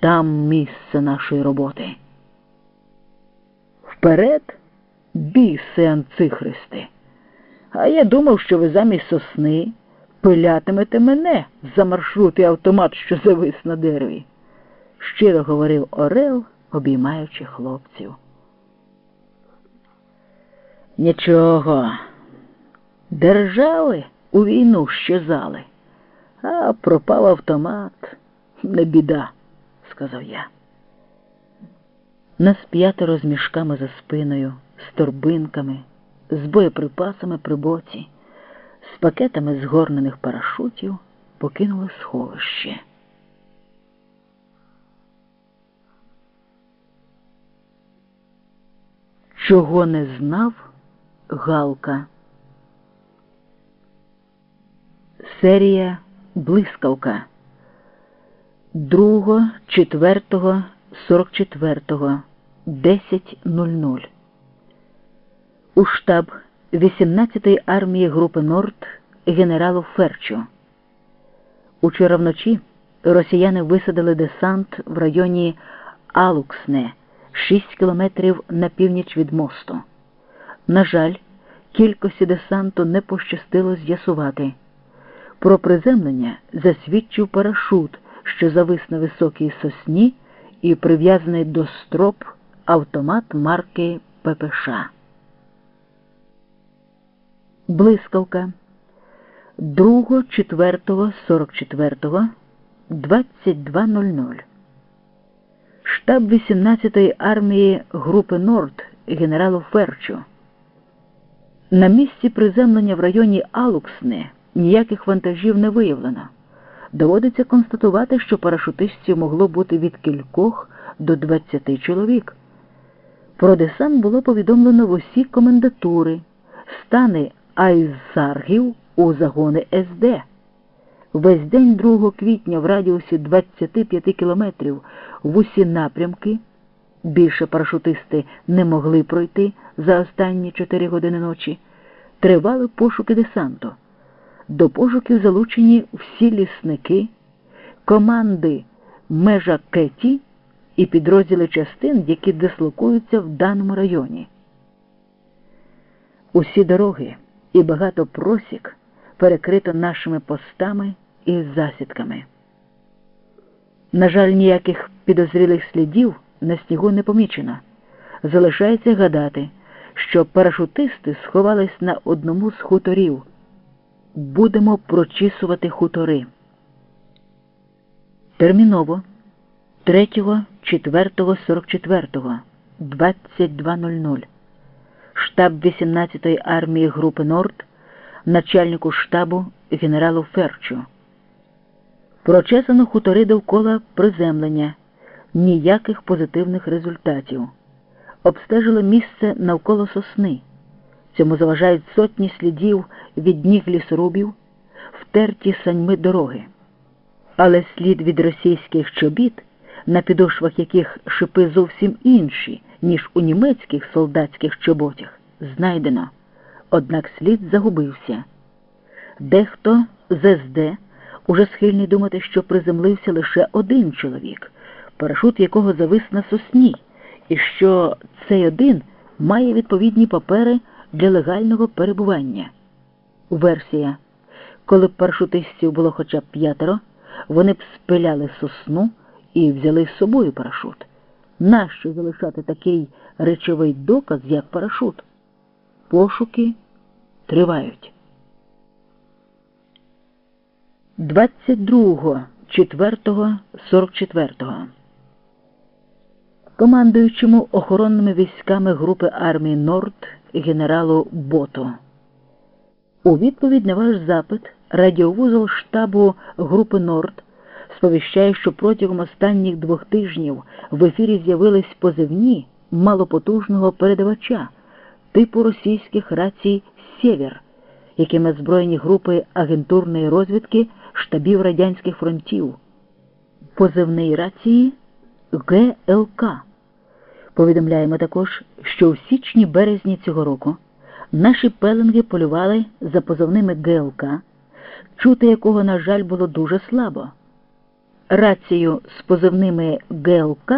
там місце нашої роботи. Вперед, біси анцихристи. А я думав, що ви замість сосни пилятимете мене за маршрут і автомат, що завис на дереві, щиро говорив Орел, обіймаючи хлопців. Нічого, держави у війну щезали, а пропав автомат не біда, сказав я. Нас п'ятеро з мішками за спиною, з торбинками, з боєприпасами при боці, з пакетами згорнених парашутів покинули сховище. Чого не знав Галка. Серія Блискавка 2, 4, 44, 10.00 У штаб 18-ї армії групи Норд генералу Ферчу. Учора вночі росіяни висадили десант в районі Алуксне, 6 кілометрів на північ від мосту. На жаль, кількості десанту не пощастило з'ясувати. Про приземлення засвідчив парашут, що завис на високій сосні і прив'язаний до строп автомат марки ППШ. Блискавка 2, 4, 44, 22.00 Штаб 18-ї армії групи Норд генералу Ферчу. На місці приземлення в районі Алуксне ніяких вантажів не виявлено. Доводиться констатувати, що парашутистів могло бути від кількох до 20 чоловік. Про десант було повідомлено в усі комендатури, стани айзаргів у загони СД. Весь день 2 квітня в радіусі 25 кілометрів в усі напрямки. Більше парашутисти не могли пройти за останні 4 години ночі. Тривали пошуки десанту. До пошуків залучені всі лісники, команди межа Кеті і підрозділи частин, які дислокуються в даному районі. Усі дороги і багато просік перекрито нашими постами і засідками. На жаль, ніяких підозрілих слідів на снігу не помічено. Залишається гадати, що парашутисти сховались на одному з хуторів. Будемо прочісувати хутори. Терміново 3, 4, 44, 22.00 штаб 18-ї армії групи Норд, начальнику штабу генералу Ферчу. Прочесано хутори довкола приземлення, ніяких позитивних результатів. Обстежили місце навколо сосни. Цьому заважають сотні слідів від ніг лісорубів, втерті саньми дороги. Але слід від російських чобіт, на підошвах яких шипи зовсім інші, ніж у німецьких солдатських чоботях, знайдено, однак слід загубився. Дехто з СД уже схильний думати, що приземлився лише один чоловік, парашут якого завис на сосні, і що цей один має відповідні папери для легального перебування. Версія. Коли б парашутистів було хоча б п'ятеро, вони б спиляли сосну і взяли з собою парашут. Нащо залишати такий речовий доказ, як парашут? Пошуки тривають. 22, 4, 44. Командуючому охоронними військами групи армії Норд генералу Бото. У відповідь на ваш запит радіовузол штабу групи Норд сповіщає, що протягом останніх двох тижнів в ефірі з'явились позивні малопотужного передавача типу російських рацій Сєвєр, якими озброєні групи агентурної розвідки штабів радянських фронтів, позивний рації ГЛК. Повідомляємо також, що у січні березні цього року наші пелинги полювали за позовними ГЛК, чути якого, на жаль, було дуже слабо. рацію з позивними ГЛК